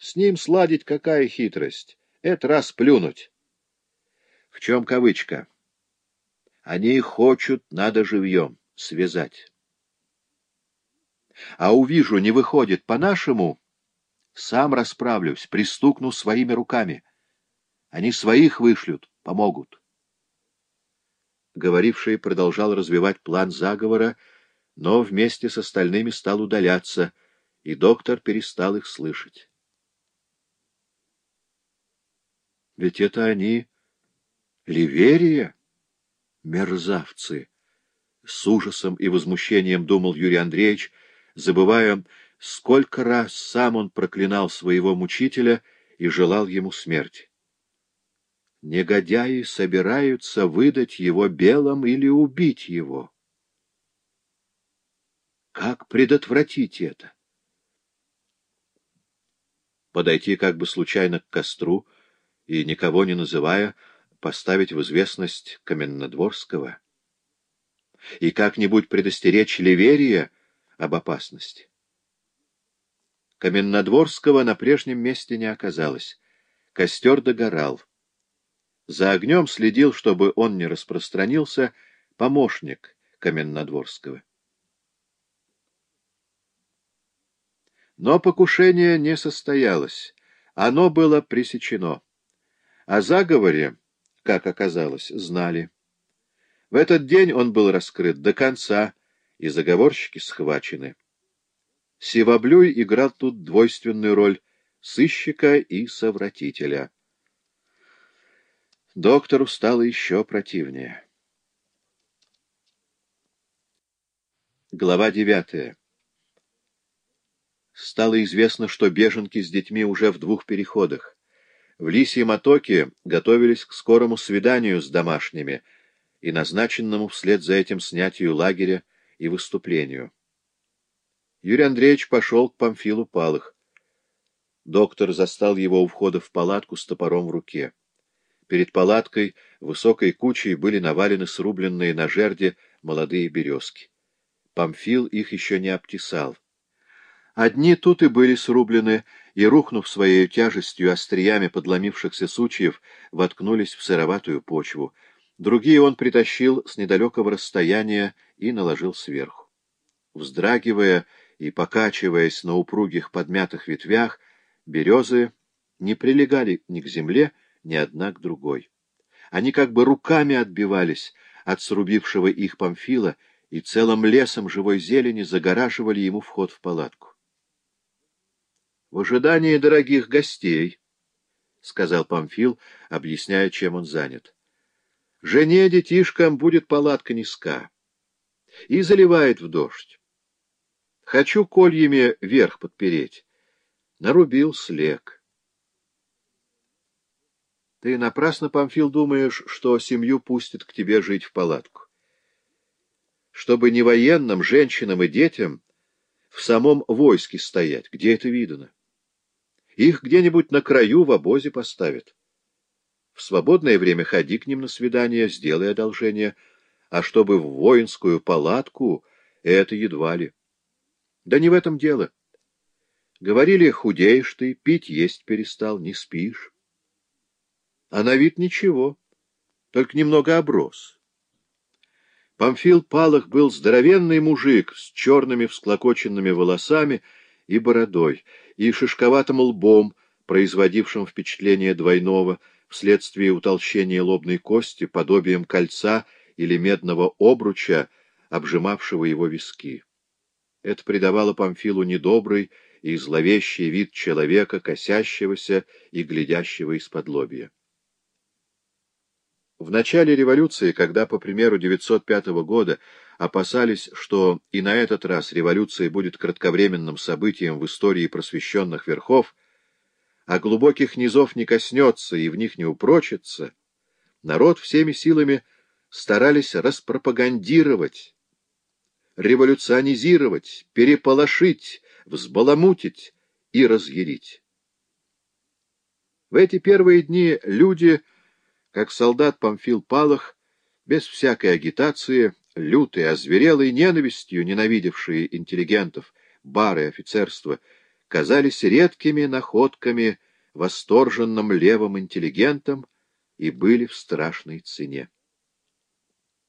С ним сладить какая хитрость? Это раз плюнуть. В чем кавычка? Они хочут, надо живьем, связать. А увижу, не выходит по-нашему, сам расправлюсь, пристукну своими руками. Они своих вышлют, помогут. Говоривший продолжал развивать план заговора, но вместе с остальными стал удаляться, и доктор перестал их слышать. Ведь это они Ливерия? Мерзавцы! С ужасом и возмущением думал Юрий Андреевич, забывая, сколько раз сам он проклинал своего мучителя и желал ему смерти. Негодяи собираются выдать его белым или убить его. Как предотвратить это? Подойти как бы случайно к костру и, никого не называя, поставить в известность Каменнодворского и как-нибудь предостеречь Ливерия об опасности. Каменнодворского на прежнем месте не оказалось. Костер догорал. За огнем следил, чтобы он не распространился, помощник Каменнодворского. Но покушение не состоялось. Оно было пресечено. О заговоре как оказалось, знали. В этот день он был раскрыт до конца, и заговорщики схвачены. Сиваблюй играл тут двойственную роль сыщика и совратителя. Доктору стало еще противнее. Глава девятая. Стало известно, что беженки с детьми уже в двух переходах. В Лисьем отоке готовились к скорому свиданию с домашними и назначенному вслед за этим снятию лагеря и выступлению. Юрий Андреевич пошел к Памфилу Палых. Доктор застал его у входа в палатку с топором в руке. Перед палаткой высокой кучей были навалены срубленные на жерде молодые березки. Памфил их еще не обтесал. Одни тут и были срублены, и, рухнув своей тяжестью остриями подломившихся сучьев, воткнулись в сыроватую почву. Другие он притащил с недалекого расстояния и наложил сверху. Вздрагивая и покачиваясь на упругих подмятых ветвях, березы не прилегали ни к земле, ни одна к другой. Они как бы руками отбивались от срубившего их Памфила и целым лесом живой зелени загораживали ему вход в палатку. — В ожидании дорогих гостей, — сказал Памфил, объясняя, чем он занят. — Жене детишкам будет палатка низка и заливает в дождь. Хочу кольями верх подпереть. Нарубил слег. Ты напрасно, Памфил, думаешь, что семью пустят к тебе жить в палатку. Чтобы не военным, женщинам и детям в самом войске стоять, где это видано? Их где-нибудь на краю в обозе поставят. В свободное время ходи к ним на свидание, сделай одолжение, а чтобы в воинскую палатку — это едва ли. Да не в этом дело. Говорили, худеешь ты, пить есть перестал, не спишь. А на вид ничего, только немного оброс. Памфил Палах был здоровенный мужик с черными всклокоченными волосами и бородой, и шишковатым лбом, производившим впечатление двойного, вследствие утолщения лобной кости, подобием кольца или медного обруча, обжимавшего его виски. Это придавало Памфилу недобрый и зловещий вид человека, косящегося и глядящего из-под лобья. В начале революции, когда, по примеру 905 года, опасались, что и на этот раз революция будет кратковременным событием в истории просвещенных верхов, а глубоких низов не коснется и в них не упрочится, народ всеми силами старались распропагандировать, революционизировать, переполошить, взбаламутить и разъярить. В эти первые дни люди, как солдат Памфил Палах, без всякой агитации, лютые, озверелые ненавистью, ненавидевшие интеллигентов, бары, офицерство, казались редкими находками восторженным левым интеллигентам и были в страшной цене.